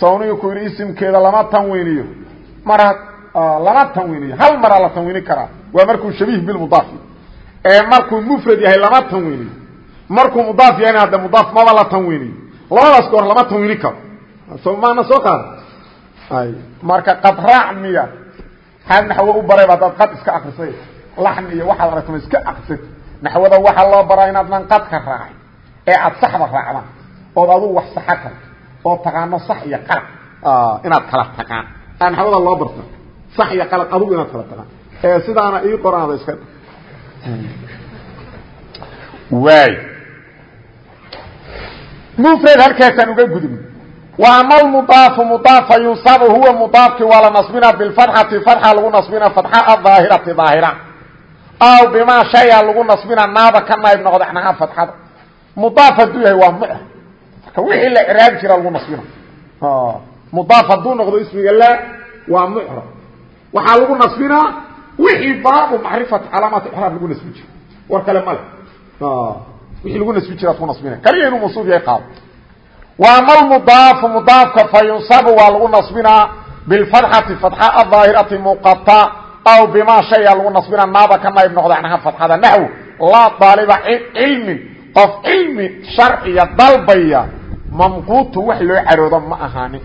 sawnigi ku yidhi isimkeeda lama tanwiiniyo mar lama tanwiiniyo hal maraa la tanwiini karaa. Waa markuu shabiih bilmudaaf ee markuu mfrad yahay lama tanwiiniyo markuu mudaaf yahayna hadde mudaaf maba la tanwiiniyo labadaas goor lama tanwiini karo so maana soo qaada ay marka qad raac miya. Xaad naxwo u barayba haddaad qad iska akrisay laxni iyo waxaad aragtama iska akrisat naxwada waxaa loo baraa inaadnan qadka raacin. Ee aada saxda raacdaan ood adugu wax saxa karto. Oo taqaano sax iyo qalad inaad kala taqaan. Aa naxwada loo barta sax iyo qalad adugu inaad kala taqaan ee sidaana ii qoraada iska waay mufrad halkaasaan uga gudubno wa ama almudaafu mudaafa yunsabu huwa mudaafki waa la nasbina bilfatxati fatxa lagu nasbina fatxa adaahirati daahira. Aw bimaa shaya lagu nasbina naaba ka naayb noqda naha fatxada. Mudaaf hadduu yahay waa mucr marka wixii la icraab jira lagu nasbina. Mudaaf hadduu noqdo ismiga la waa mucrab waxaa lagu nasbinaa wixii baabu macrifati calaamaat ixraab lagu nasbi jiro war kale male wixii lagu nasbi jira ku nasbina kaliya inuu mawsuuf yahay qaado. Wa ama almudaafu mudaafka fa waa lagu nasbinaa bilfatxati fatxa adaahirati muuqata aw bimaa shaya lagu nasbina naaba ka nayb noqda anaha fatxada naxw laa daaliba cilmin qof cilmi sharciya dalbaya mamquutu wax loo caroodo ma ahaanin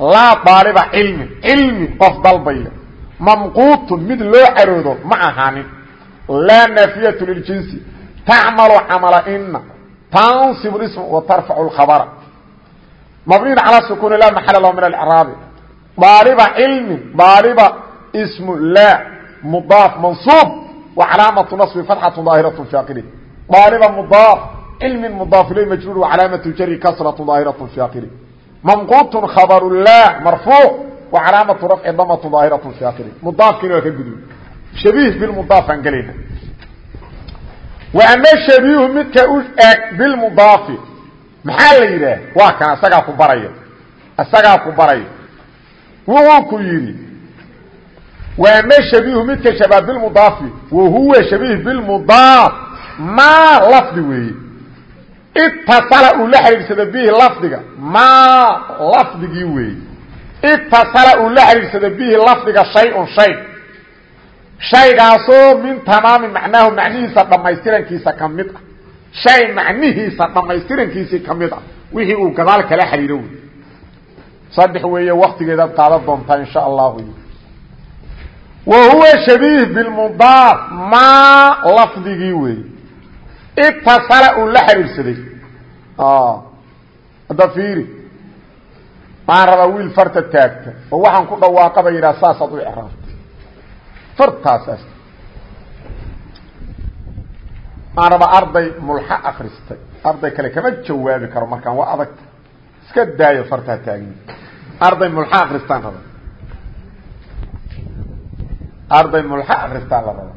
laa daaliba cilmin cilmi qof dalbaya mamquutun mid loo caroodo ma ahaanin. Laa naafiyatu liljinsi tacmalu camala ina tansib ism wa tarfacu lkhabara. Mabniyin calaa sukuuni la maxala lahu min alcraabi daaliba cilmin daaliba ismu la mudaaf mansuub wa calaamatu nasbi fatxatu daahiratu fi daaliba mudaaf cilmin mudaaf ilay majruur wa calaamatu jari kasratu daahiratu fi mamquutun khabaru la marfuuc wa calaamatu rafci damatu daahiratu fi akiri mudaafkiina waa ka gudub shabiih bilmudaafaan gelayna وأma شhبيهu midka u eg بالمضاaف maxaa la yidhaah waa kan isagaa ku baraya isagaa ku baraya wuxuu ku yidhi وأma شhبيهu midka شhبه بالمضاaف وhuوa شhبيه بالمضاaف ma lفdi weeye itasala uu la xidhiidsado bihi lafdiga. Maa lafdigii weeyi. Itasala uu la xidhiidsado bihi lafdiga shay-un shay. Shaygaasoo min tamaami macnaahu macnihiisa dhammaystirankiisa ka ah. shay macnihiisa dhammaystirankiisii ka mid ah. uu gadaal kala xidhiiro wey weeye waktigeedaad qaadan doontaa insha allahu. Wa huwa shabiih bilmudaaf maa lafdigii itasala uu la xiriirsaday. Hadda fiiri. Waxaan rabaa wiil farta taagta. Oo waxaan ku dhawaaqaba yidhaha saasaad u ecraabta fartaasaas maan raba arday mulxa akristay arday kale kama jawaabi karo markaan waa adagta iska daayo fartaa taagni arday mulxa akristaan raba arday mulxa akristaan la raba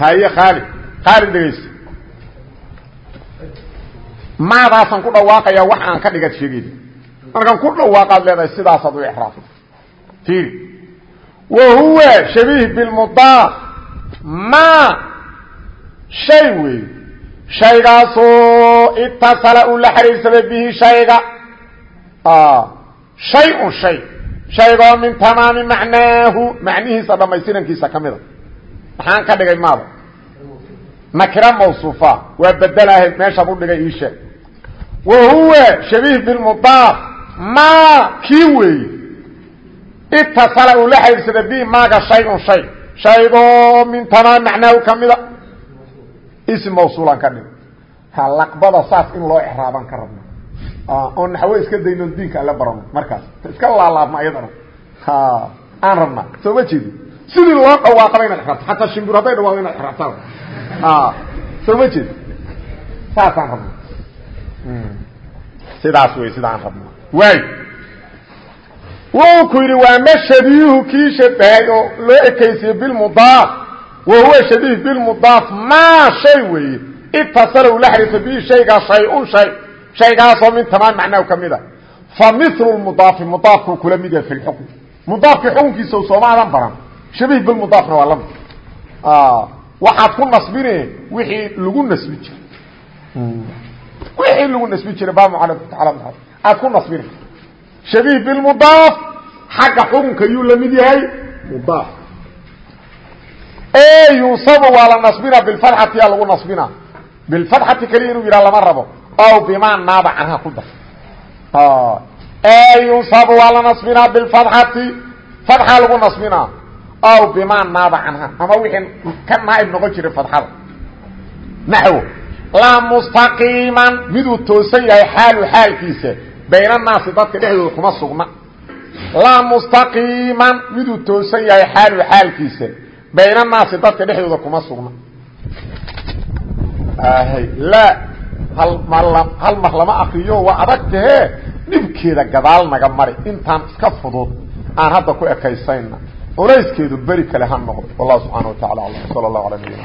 haye khaalid khaalid dhegaysta maadaasaan ku dhawaaqayaa wax ka dhigad sheegayda markaan ku dhawaaqaad leedahay sidaasaad u exraafta wahuwa shabiih bilmudaaf ma shay wey shaygaasoo itasala uu la xiriirsaday bihi shayga. Shay-un shay shaygoo min tamaami macnaahu. Macnihiisa dhamaystirankiisa ka mida maxaan ka dhigay maada nakira mawsuufa. Waa bedelahay meeshaad u dhigay ii sheeg. Wa huwa shabiih bilmudaaf ma kii weeye itasala uu la xidhiidsada bi maaga shay-un shay. Shaygoo min tamaam macnaahu ka mida. Ism mawsuulan ka dhig ha saas in loo exraaban ka rabna oo naxwe iska dayno diinka alle barano markaas iska laalaabma ayadana aan rabna. Soo ma sidii loo dhawaaqaba inaad exraabto xataa shimbir hadday dhawaaqdo inaad exraabtaan soo ma jeedi saasaan rabna sidaas wey sidaan rabna waay wuu ku yidhi waa ma shabiihu kii shabahay oo loo ekaysiye bilmudaaf wa huwa shabiih bilmudaaf maa shay weeye. Itasala uu la xariirto bihi shaygaa shay-un shay. Shaygaasoo min tamaam macnahu ka mid a fa milu mudaafi mudaafkuu kula mid yahay fi lxukm mudaafkii xukunkiisa soomaadan baran shabiih bilmudaafna waa la mid waxaad ku nasbine wixii lagu nasbi jiray. Wixii lagu nasbi jiray baa aad ku nasbine. Shabiih bilmudaaf xagga xukunka yuu la mid yahay mudaaf. Yunsabu waa la nasbina bilfatxati yaa lagu nasbina. Bilfatxati keliya inuu yidhaha lama rabo. Ow bimaa naaba canha ku dar. Yunsabu waa la nasbinaa bilfatxati fatxa lagu nasbinaa ow bimaa naaba canha ama wixii ka naaib noqon jiray fatxada naxwo laa mustaqiiman miduu toosan yahay xaalu xaalkiisa bayn annaasi dadka dhexdooda kuma sugna laa mustaqiiman miduu toosan yahay xaalu xaalkiisa bayn annaasi dadka dhexdooda kuma sugna laa hal hal mar lama akriyo waa adag tahee dhibkeeda gadaal naga mari intaan iska fudud aan hadda ku ekaysayna culayskeedu beri kale ha noqdo wallahu subxana wa tacala alam. Sala allahu ala nabiyina